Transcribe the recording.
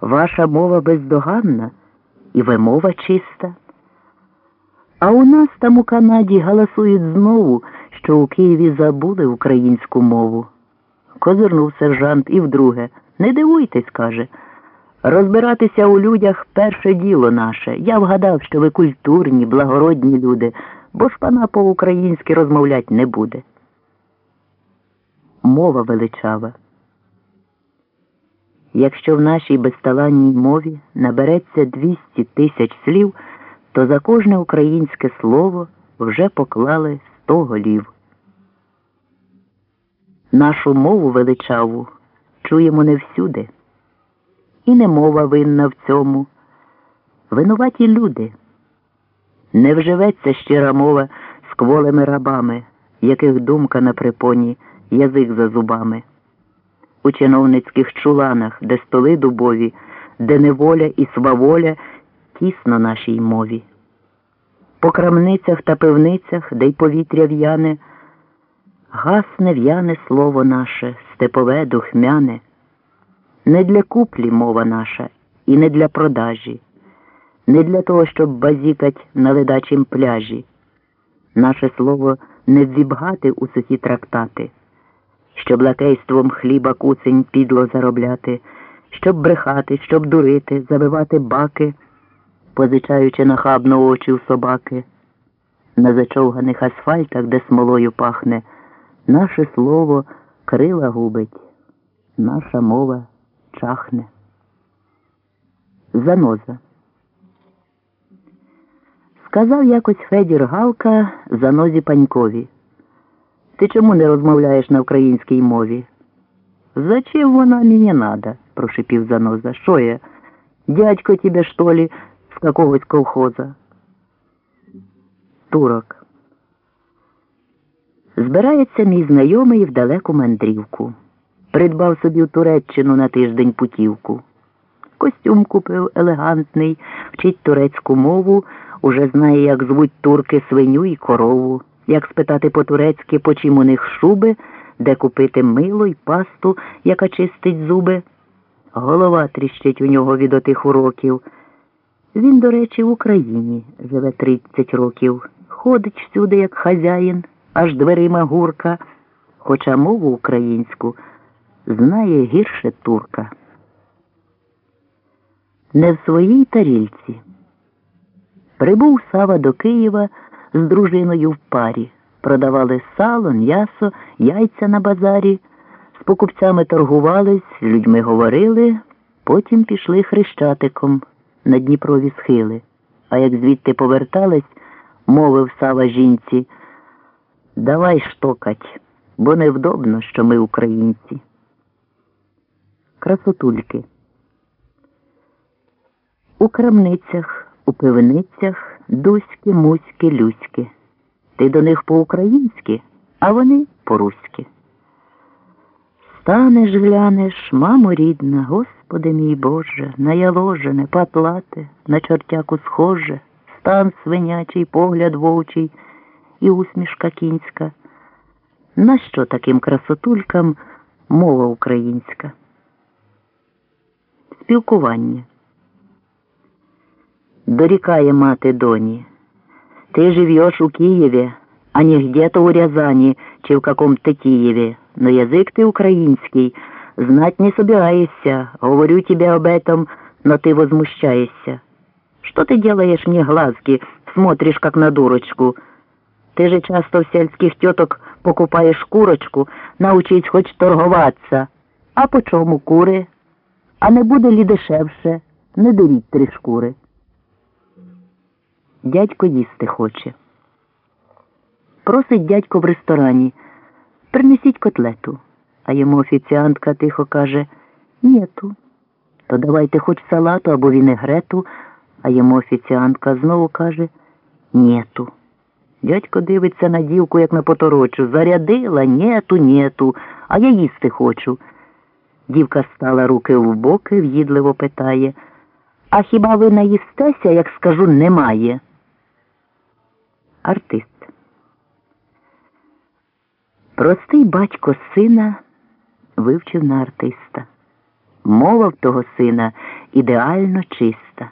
Ваша мова бездоганна і вимова чиста. А у нас там у Канаді галасують знову, що у Києві забули українську мову. Козирнув сержант і вдруге. Не дивуйтесь, каже. Розбиратися у людях перше діло наше. Я вгадав, що ви культурні, благородні люди, бо ж пана по-українськи розмовлять не буде. Мова величава. Якщо в нашій безталанній мові набереться 200 тисяч слів, то за кожне українське слово вже поклали 100 голів. Нашу мову величаву чуємо не всюди. І не мова винна в цьому. Винуваті люди. Не вживеться щира мова з кволими рабами, яких думка на припоні, язик за зубами. У чиновницьких чуланах, де столи дубові, де неволя і сваволя тісно нашій мові. По крамницях та пивницях, де й повітря в'яне, гасне в'яне слово наше, степове, духмяне. Не для куплі мова наша і не для продажі, не для того, щоб базікать на ледачім пляжі. Наше слово не ввібгати у сухі трактати, щоб лакейством хліба куцень підло заробляти, щоб брехати, щоб дурити, забивати баки, позичаючи нахабно очі у собаки. На зачовганих асфальтах, де смолою пахне, наше слово крила губить, наша мова чахне. Заноза. Сказав якось Федір Галка занозі панькові. Ти чому не розмовляєш на українській мові? Зачем вона мені надо? прошипів заноза. Що я? Дядько тебе, що ли, з какогось колхоза? Турок. Збирається мій знайомий в далеку мандрівку. Придбав собі в Туреччину на тиждень путівку. Костюм купив елегантний, вчить турецьку мову, уже знає, як звуть турки свиню і корову, як спитати по-турецьки, по чим у них шуби, де купити мило й пасту, яка чистить зуби. Голова тріщить у нього від отих уроків. Він, до речі, в Україні живе 30 років, ходить всюди, як хазяїн, аж дверима гурка, хоча мову українську знає гірше турка. Не в своїй тарільці. Прибув Сава до Києва з дружиною в парі. Продавали сало, м'ясо, яйця на базарі, з покупцями торгувались, людьми говорили, потім пішли хрещатиком на Дніпрові схили. А як звідти повертались, мовив Сава жінці, давай штокать, бо невдобно, що ми українці. Красотульки. У крамницях, у пивницях дуськи, муськи, люськи. Ти до них по-українськи, а вони по-руськи. Станеш, глянеш, мамо рідна, Господи мій Боже, наяложене, патлате, на чортяку схоже, стан свинячий, погляд вовчий і усмішка кінська. Нащо таким красотулькам мова українська? Спілкування Дорікає мати доні. Ты живешь у Киеве, а не где-то у Рязани, чи в каком-то Киеве. Но язык ты украинский, знать не собираешься. Говорю тебе об этом, но ты возмущаешься. Что ты делаешь мне глазки, смотришь как на дурочку? Ты же часто в сельских теток покупаешь курочку, научись хоть торговаться. А по чому кури? А не буде лі дешевше? Не деріть три шкури. Дядько їсти хоче. Просить дядько в ресторані. Принесіть котлету. А йому офіціантка тихо каже Нєту. То давайте хоч салату або вінегрету, а йому офіціантка знову каже Нєту. Дядько дивиться на дівку, як на поторочу. Зарядила, нєту, нєту, а я їсти хочу. Дівка стала руки в боки, в'їдливо питає А хіба ви наїстеся, як скажу, немає? Артист. Простий батько сина вивчив на артиста. Мова в того сина, ідеально чиста.